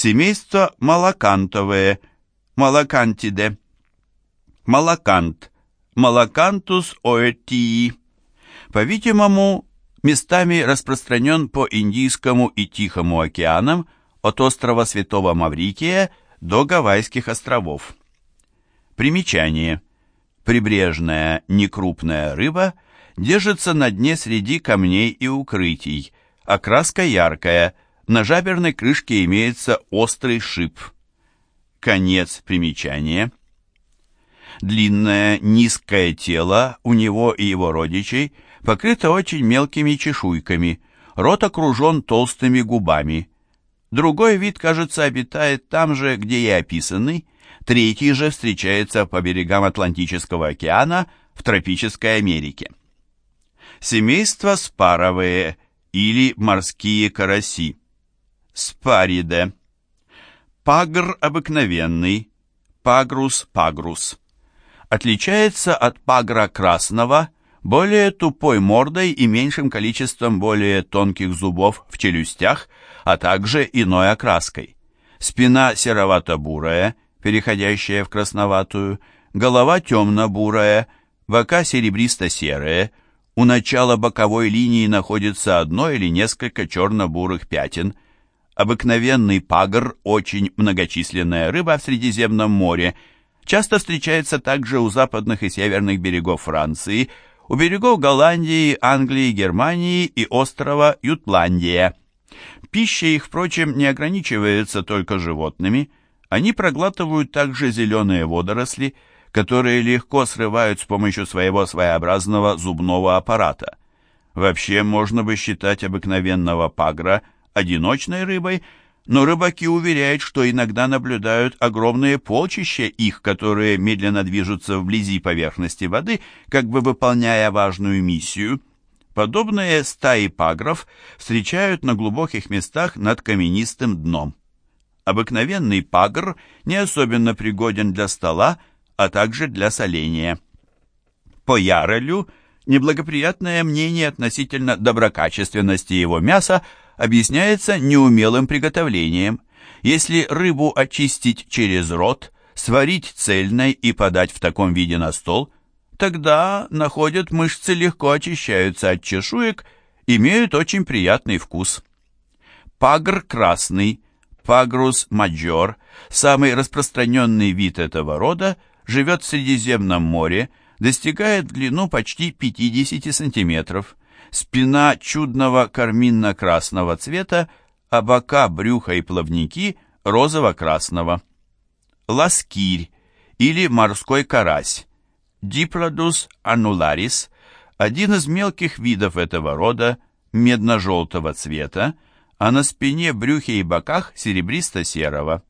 Семейство молокантовые, молокантиде. Молокант, молокантус оэтии. По-видимому, местами распространен по Индийскому и Тихому океанам от острова Святого Маврикия до Гавайских островов. Примечание. Прибрежная некрупная рыба держится на дне среди камней и укрытий. Окраска яркая, на жаберной крышке имеется острый шип. Конец примечания. Длинное низкое тело у него и его родичей покрыто очень мелкими чешуйками, рот окружен толстыми губами. Другой вид, кажется, обитает там же, где и описанный, третий же встречается по берегам Атлантического океана в тропической Америке. Семейство спаровые или морские караси. Спариде. Пагр обыкновенный, пагрус пагрус. Отличается от пагра красного более тупой мордой и меньшим количеством более тонких зубов в челюстях, а также иной окраской. Спина серовато-бурая, переходящая в красноватую, голова темно-бурая, бока серебристо-серые, у начала боковой линии находится одно или несколько черно-бурых пятен. Обыкновенный пагр – очень многочисленная рыба в Средиземном море, часто встречается также у западных и северных берегов Франции, у берегов Голландии, Англии, Германии и острова Ютландия. Пища их, впрочем, не ограничивается только животными, они проглатывают также зеленые водоросли – которые легко срывают с помощью своего своеобразного зубного аппарата. Вообще можно бы считать обыкновенного пагра одиночной рыбой, но рыбаки уверяют, что иногда наблюдают огромные полчища их, которые медленно движутся вблизи поверхности воды, как бы выполняя важную миссию. Подобные стаи пагров встречают на глубоких местах над каменистым дном. Обыкновенный пагр не особенно пригоден для стола, а также для соления. По Ярелю неблагоприятное мнение относительно доброкачественности его мяса объясняется неумелым приготовлением. Если рыбу очистить через рот, сварить цельной и подать в таком виде на стол, тогда, находят, мышцы легко очищаются от чешуек, имеют очень приятный вкус. Пагр красный, пагрус маджор, самый распространенный вид этого рода, живет в Средиземном море, достигает в длину почти 50 сантиметров. Спина чудного карминно-красного цвета, а бока, брюха и плавники розово-красного. Ласкирь или морской карась, Диплодус аннуларис, один из мелких видов этого рода, медно-желтого цвета, а на спине, брюхе и боках серебристо-серого.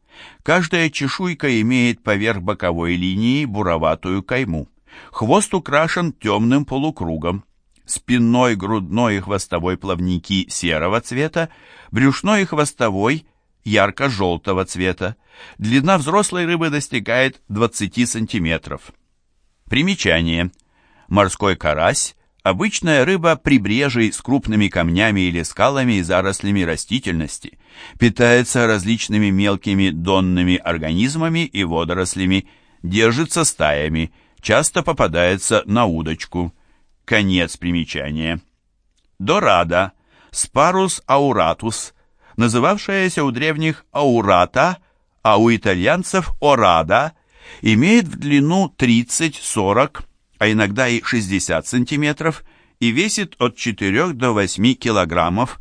Каждая чешуйка имеет поверх боковой линии буроватую кайму. Хвост украшен темным полукругом. Спинной, грудной и хвостовой плавники серого цвета, брюшной и хвостовой ярко-желтого цвета. Длина взрослой рыбы достигает 20 сантиметров. Примечание. Морской карась Обычная рыба прибрежей с крупными камнями или скалами и зарослями растительности. Питается различными мелкими донными организмами и водорослями, держится стаями, часто попадается на удочку. Конец примечания. Дорада, спарус ауратус, называвшаяся у древних аурата, а у итальянцев орада, имеет в длину 30-40 а иногда и 60 сантиметров, и весит от 4 до 8 килограммов.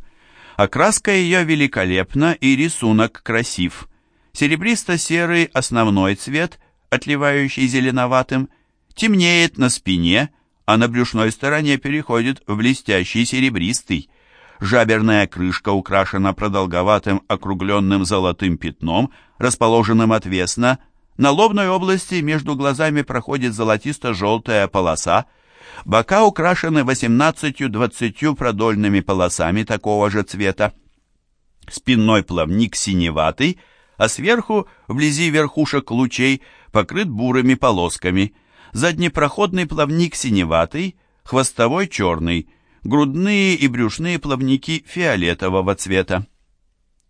Окраска ее великолепна и рисунок красив. Серебристо-серый основной цвет, отливающий зеленоватым, темнеет на спине, а на брюшной стороне переходит в блестящий серебристый. Жаберная крышка украшена продолговатым округленным золотым пятном, расположенным отвесно, на лобной области между глазами проходит золотисто-желтая полоса, бока украшены 18-20 продольными полосами такого же цвета. Спинной плавник синеватый, а сверху, вблизи верхушек лучей, покрыт бурыми полосками. Заднепроходный плавник синеватый, хвостовой черный, грудные и брюшные плавники фиолетового цвета.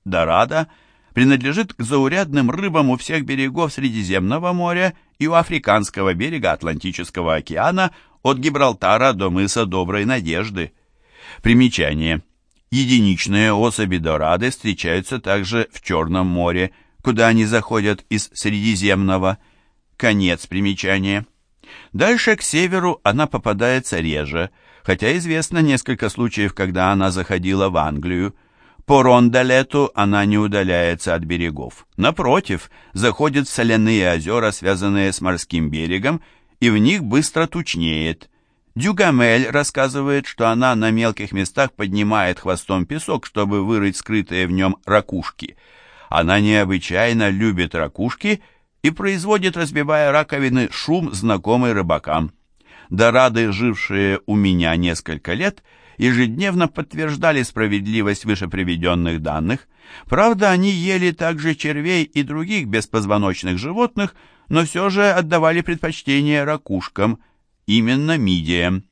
Дорадо принадлежит к заурядным рыбам у всех берегов Средиземного моря и у африканского берега Атлантического океана от Гибралтара до мыса Доброй Надежды. Примечание. Единичные особи дорады встречаются также в Черном море, куда они заходят из Средиземного. Конец примечания. Дальше к северу она попадается реже, хотя известно несколько случаев, когда она заходила в Англию. По Ронделету она не удаляется от берегов. Напротив, заходит в соляные озера, связанные с морским берегом, и в них быстро тучнеет. Дюгамель рассказывает, что она на мелких местах поднимает хвостом песок, чтобы вырыть скрытые в нем ракушки. Она необычайно любит ракушки и производит, разбивая раковины, шум, знакомый рыбакам. Дорады, жившие у меня несколько лет, ежедневно подтверждали справедливость вышеприведенных данных. Правда, они ели также червей и других беспозвоночных животных, но все же отдавали предпочтение ракушкам, именно мидиям.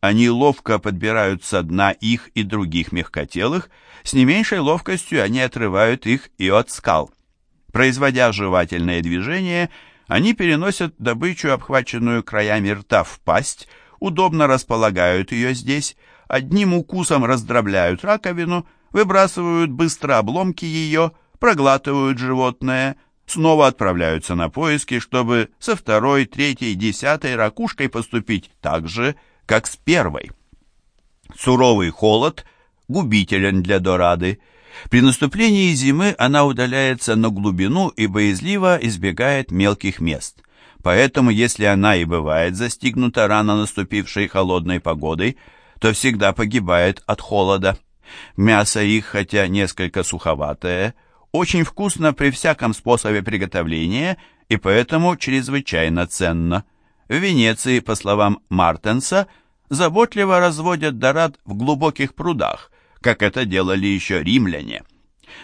Они ловко подбирают со дна их и других мягкотелых, с не меньшей ловкостью они отрывают их и от скал. Производя жевательные движения, они переносят добычу, обхваченную краями рта, в пасть, удобно располагают ее здесь, одним укусом раздробляют раковину, выбрасывают быстро обломки ее, проглатывают животное, снова отправляются на поиски, чтобы со второй, третьей, десятой ракушкой поступить так же, как с первой. Суровый холод губителен для Дорады. При наступлении зимы она удаляется на глубину и боязливо избегает мелких мест. Поэтому, если она и бывает застигнута рано наступившей холодной погодой, то всегда погибает от холода. Мясо их, хотя несколько суховатое, очень вкусно при всяком способе приготовления и поэтому чрезвычайно ценно. В Венеции, по словам Мартенса, заботливо разводят дорад в глубоких прудах, как это делали еще римляне.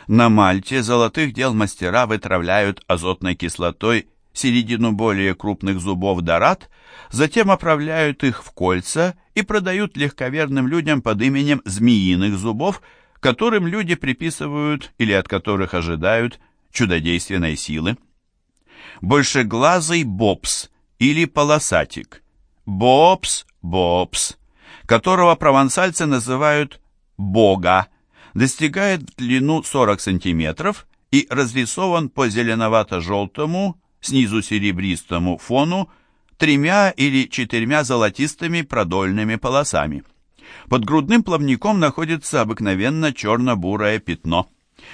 На Мальте золотых дел мастера вытравляют азотной кислотой середину более крупных зубов дорад, затем оправляют их в кольца и продают легковерным людям под именем змеиных зубов, которым люди приписывают или от которых ожидают чудодейственной силы. Большеглазый бобс или полосатик. Бобс, бобс, которого провансальцы называют бога, достигает длину 40 сантиметров и разрисован по зеленовато-желтому, снизу серебристому фону тремя или четырьмя золотистыми продольными полосами. Под грудным плавником находится обыкновенно черно-бурое пятно.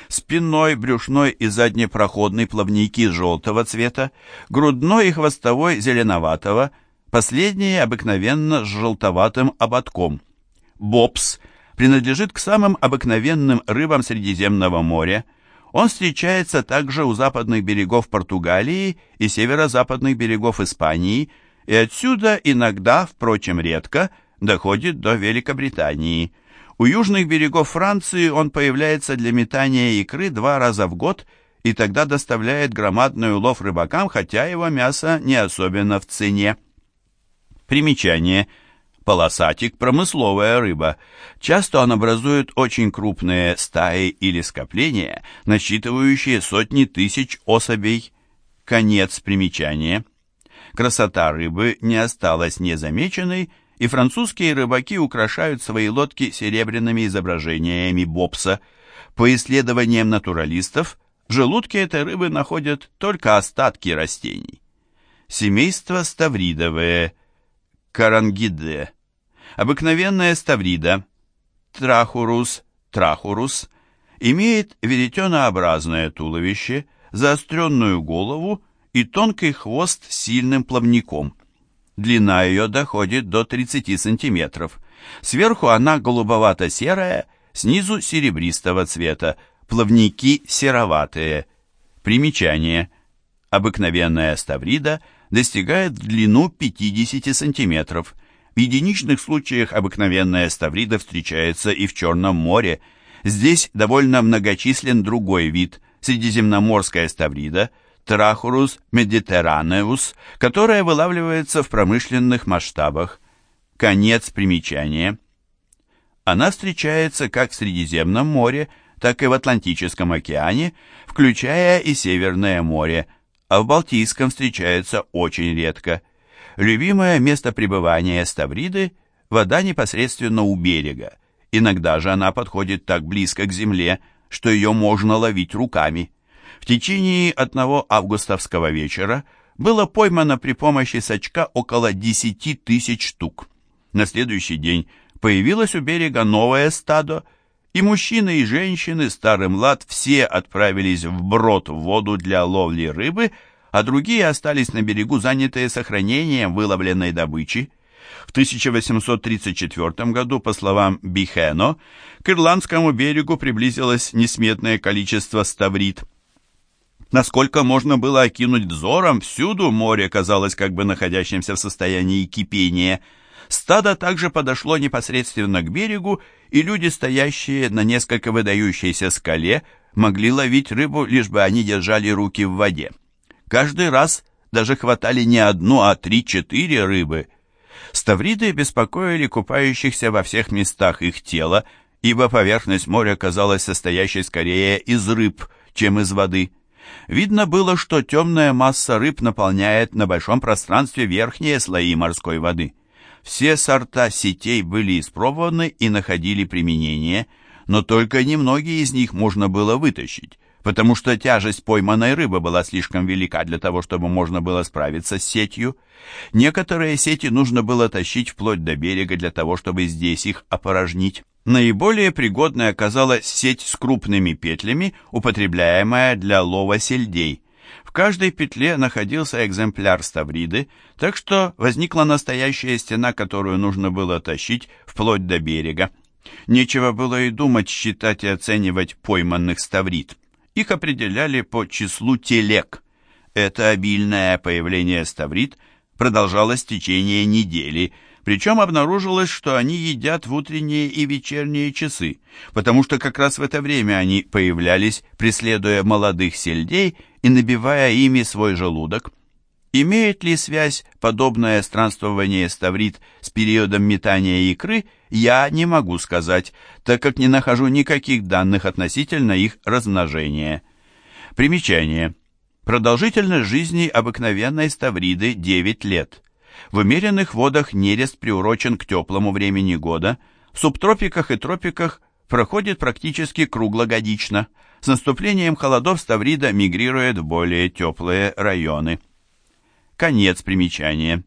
Спинной, брюшной и заднепроходный плавники желтого цвета, грудной и хвостовой зеленоватого, последние обыкновенно с желтоватым ободком. Бобс – принадлежит к самым обыкновенным рыбам Средиземного моря. Он встречается также у западных берегов Португалии и северо-западных берегов Испании, и отсюда иногда, впрочем редко, доходит до Великобритании. У южных берегов Франции он появляется для метания икры два раза в год и тогда доставляет громадный улов рыбакам, хотя его мясо не особенно в цене. Примечание – Полосатик – промысловая рыба. Часто он образует очень крупные стаи или скопления, насчитывающие сотни тысяч особей. Конец примечания. Красота рыбы не осталась незамеченной, и французские рыбаки украшают свои лодки серебряными изображениями бобса. По исследованиям натуралистов, в желудке этой рыбы находят только остатки растений. Семейство ставридовые – Карангиде. Обыкновенная ставрида, Трахурус трахурус, имеет веретенообразное туловище, заостренную голову и тонкий хвост с сильным плавником. Длина ее доходит до 30 сантиметров. Сверху она голубовато-серая, снизу серебристого цвета, плавники сероватые. Примечание. Обыкновенная ставрида – достигает в длину 50 сантиметров. В единичных случаях обыкновенная ставрида встречается и в Черном море. Здесь довольно многочислен другой вид – средиземноморская ставрида – Трахурус медитеранеус, которая вылавливается в промышленных масштабах. Конец примечания. Она встречается как в Средиземном море, так и в Атлантическом океане, включая и Северное море, а в Балтийском встречается очень редко. Любимое место пребывания ставриды – вода непосредственно у берега. Иногда же она подходит так близко к земле, что ее можно ловить руками. В течение одного августовского вечера было поймано при помощи сачка около 10 тысяч штук. На следующий день появилось у берега новое стадо, и мужчины и женщины, старый млад, все отправились вброд в воду для ловли рыбы, а другие остались на берегу, занятые сохранением выловленной добычи. В 1834 году, по словам Бихено, к ирландскому берегу приблизилось несметное количество ставрит. Насколько можно было окинуть взором, всюду море казалось как бы находящимся в состоянии кипения – Стадо также подошло непосредственно к берегу, и люди, стоящие на несколько выдающейся скале, могли ловить рыбу, лишь бы они держали руки в воде. Каждый раз даже хватали не одну, а три-четыре рыбы. Ставриды беспокоили купающихся во всех местах их тела, ибо поверхность моря казалась состоящей скорее из рыб, чем из воды. Видно было, что темная масса рыб наполняет на большом пространстве верхние слои морской воды. Все сорта сетей были испробованы и находили применение, но только немногие из них можно было вытащить, потому что тяжесть пойманной рыбы была слишком велика для того, чтобы можно было справиться с сетью. Некоторые сети нужно было тащить вплоть до берега для того, чтобы здесь их опорожнить. Наиболее пригодной оказалась сеть с крупными петлями, употребляемая для лова сельдей. В каждой петле находился экземпляр ставриды, так что возникла настоящая стена, которую нужно было тащить вплоть до берега. Нечего было и думать считать и оценивать пойманных ставрид. Их определяли по числу телег. Это обильное появление ставрид продолжалось в течение недели – причем обнаружилось, что они едят в утренние и вечерние часы, потому что как раз в это время они появлялись, преследуя молодых сельдей и набивая ими свой желудок. Имеет ли связь подобное странствование ставрит с периодом метания икры, я не могу сказать, так как не нахожу никаких данных относительно их размножения. Примечание. Продолжительность жизни обыкновенной ставриды 9 лет. В умеренных водах нерест приурочен к теплому времени года, в субтропиках и тропиках проходит практически круглогодично. С наступлением холодов Ставрида мигрирует в более теплые районы. Конец примечания.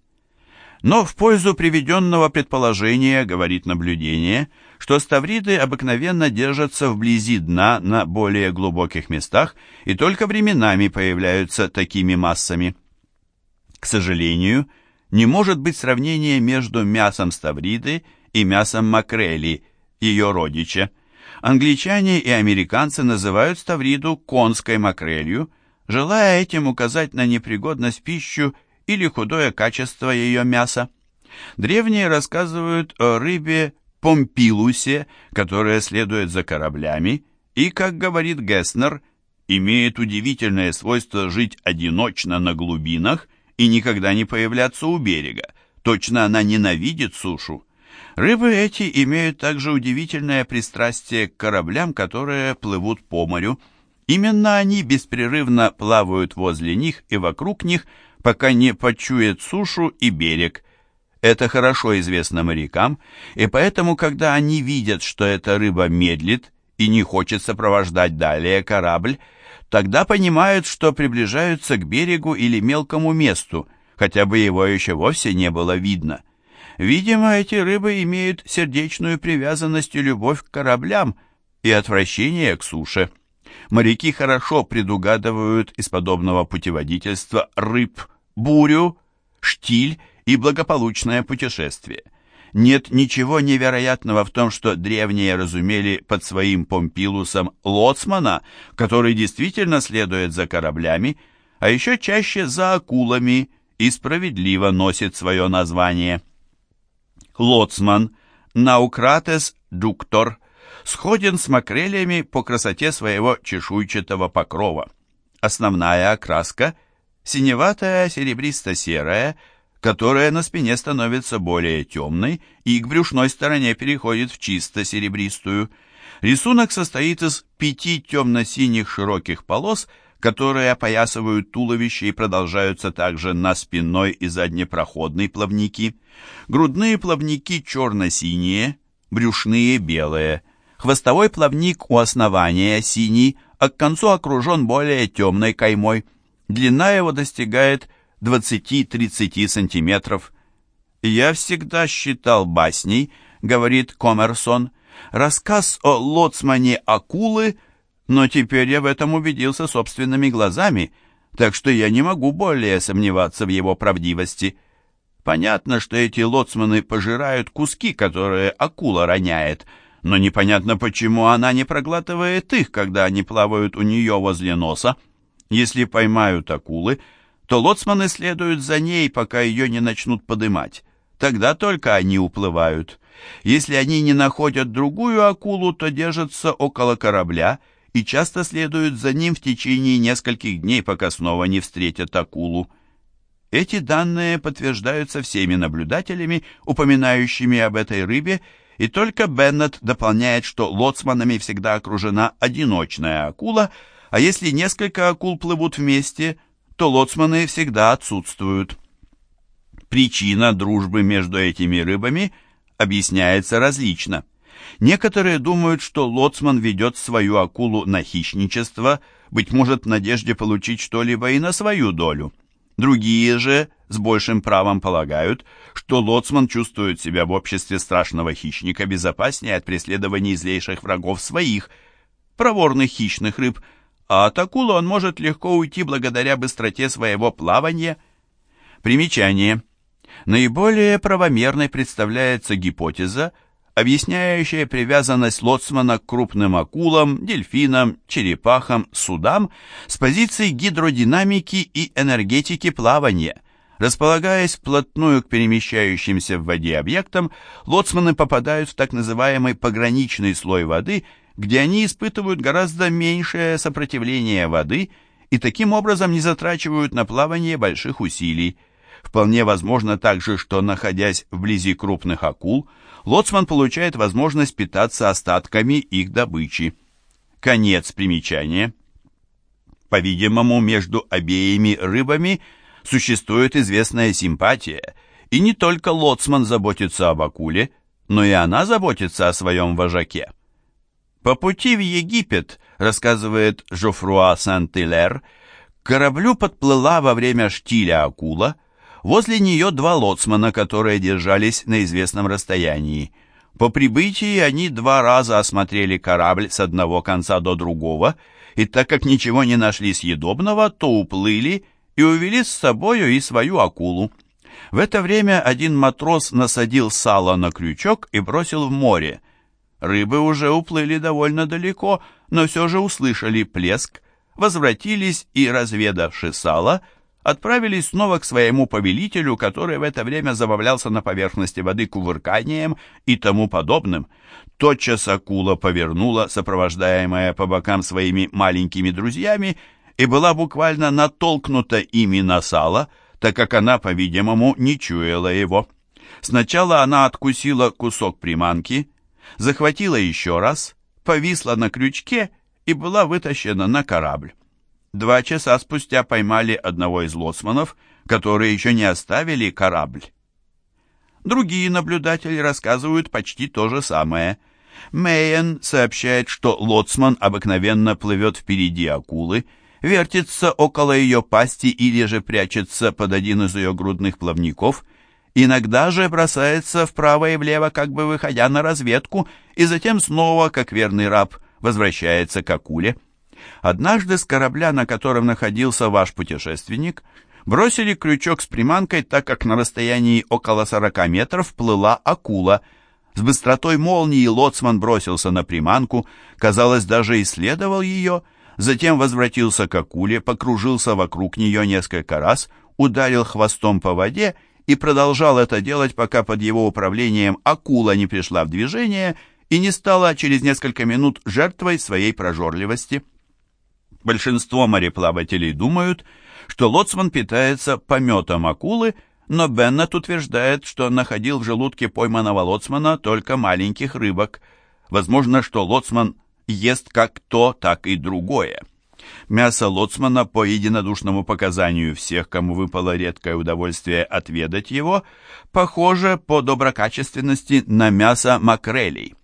Но в пользу приведенного предположения говорит наблюдение, что ставриды обыкновенно держатся вблизи дна на более глубоких местах и только временами появляются такими массами. К сожалению, не может быть сравнения между мясом ставриды и мясом макрели, ее родича. Англичане и американцы называют ставриду конской макрелью, желая этим указать на непригодность пищу или худое качество ее мяса. Древние рассказывают о рыбе помпилусе, которая следует за кораблями, и, как говорит Гесснер, имеет удивительное свойство жить одиночно на глубинах и никогда не появляться у берега. Точно она ненавидит сушу. Рыбы эти имеют также удивительное пристрастие к кораблям, которые плывут по морю. Именно они беспрерывно плавают возле них и вокруг них, пока не почует сушу и берег. Это хорошо известно морякам, и поэтому, когда они видят, что эта рыба медлит и не хочет сопровождать далее корабль, тогда понимают, что приближаются к берегу или мелкому месту, хотя бы его еще вовсе не было видно. Видимо, эти рыбы имеют сердечную привязанность и любовь к кораблям и отвращение к суше. Моряки хорошо предугадывают из подобного путеводительства рыб, бурю, штиль и благополучное путешествие. Нет ничего невероятного в том, что древние разумели под своим помпилусом лоцмана, который действительно следует за кораблями, а еще чаще за акулами и справедливо носит свое название. Лоцман, наукратес дуктор, сходен с макрелями по красоте своего чешуйчатого покрова. Основная окраска – синеватая серебристо-серая – которая на спине становится более темной и к брюшной стороне переходит в чисто серебристую. Рисунок состоит из пяти темно-синих широких полос, которые опоясывают туловище и продолжаются также на спинной и заднепроходной плавники. Грудные плавники черно-синие, брюшные белые. Хвостовой плавник у основания синий, а к концу окружен более темной каймой. Длина его достигает 20-30 сантиметров. «Я всегда считал басней», — говорит Коммерсон, рассказ о лоцмане акулы, но теперь я в этом убедился собственными глазами, так что я не могу более сомневаться в его правдивости. Понятно, что эти лоцманы пожирают куски, которые акула роняет, но непонятно, почему она не проглатывает их, когда они плавают у нее возле носа. Если поймают акулы, то лоцманы следуют за ней, пока ее не начнут подымать. Тогда только они уплывают. Если они не находят другую акулу, то держатся около корабля и часто следуют за ним в течение нескольких дней, пока снова не встретят акулу. Эти данные подтверждаются всеми наблюдателями, упоминающими об этой рыбе, и только Беннет дополняет, что лоцманами всегда окружена одиночная акула, а если несколько акул плывут вместе, то лоцманы всегда отсутствуют. Причина дружбы между этими рыбами объясняется различно. Некоторые думают, что лоцман ведет свою акулу на хищничество, быть может, в надежде получить что-либо и на свою долю. Другие же с большим правом полагают, что лоцман чувствует себя в обществе страшного хищника безопаснее от преследований злейших врагов своих, проворных хищных рыб, а от акулы он может легко уйти благодаря быстроте своего плавания. Примечание – Наиболее правомерной представляется гипотеза, объясняющая привязанность лоцмана к крупным акулам, дельфинам, черепахам, судам с позиции гидродинамики и энергетики плавания. Располагаясь вплотную к перемещающимся в воде объектам, лоцманы попадают в так называемый пограничный слой воды, где они испытывают гораздо меньшее сопротивление воды и таким образом не затрачивают на плавание больших усилий. Вполне возможно также, что, находясь вблизи крупных акул, лоцман получает возможность питаться остатками их добычи. Конец примечания. По-видимому, между обеими рыбами существует известная симпатия, и не только лоцман заботится об акуле, но и она заботится о своем вожаке. По пути в Египет, рассказывает Жофруа Сент-Илер, к кораблю подплыла во время штиля акула, Возле нее два лоцмана, которые держались на известном расстоянии. По прибытии они два раза осмотрели корабль с одного конца до другого, и так как ничего не нашли съедобного, то уплыли и увели с собою и свою акулу. В это время один матрос насадил сало на крючок и бросил в море. Рыбы уже уплыли довольно далеко, но все же услышали плеск, возвратились и, разведавши сало, отправились снова к своему повелителю, который в это время забавлялся на поверхности воды кувырканием и тому подобным. Тотчас акула повернула, сопровождаемая по бокам своими маленькими друзьями, и была буквально натолкнута ими на сало, так как она, по-видимому, не чуяла его. Сначала она откусила кусок приманки, захватила еще раз, повисла на крючке и была вытащена на корабль. Два часа спустя поймали одного из лоцманов, которые еще не оставили корабль. Другие наблюдатели рассказывают почти то же самое. Мейен сообщает, что лоцман обыкновенно плывет впереди акулы, вертится около ее пасти или же прячется под один из ее грудных плавников, иногда же бросается вправо и влево, как бы выходя на разведку, и затем снова, как верный раб, возвращается к акуле. Однажды с корабля, на котором находился ваш путешественник, бросили крючок с приманкой, так как на расстоянии около 40 метров плыла акула. С быстротой молнии лоцман бросился на приманку, казалось, даже исследовал ее, затем возвратился к акуле, покружился вокруг нее несколько раз, ударил хвостом по воде и продолжал это делать, пока под его управлением акула не пришла в движение и не стала через несколько минут жертвой своей прожорливости. Большинство мореплавателей думают, что лоцман питается пометом акулы, но Беннет утверждает, что находил в желудке пойманного лоцмана только маленьких рыбок. Возможно, что лоцман ест как то, так и другое. Мясо лоцмана по единодушному показанию всех, кому выпало редкое удовольствие отведать его, похоже по доброкачественности на мясо макрелей.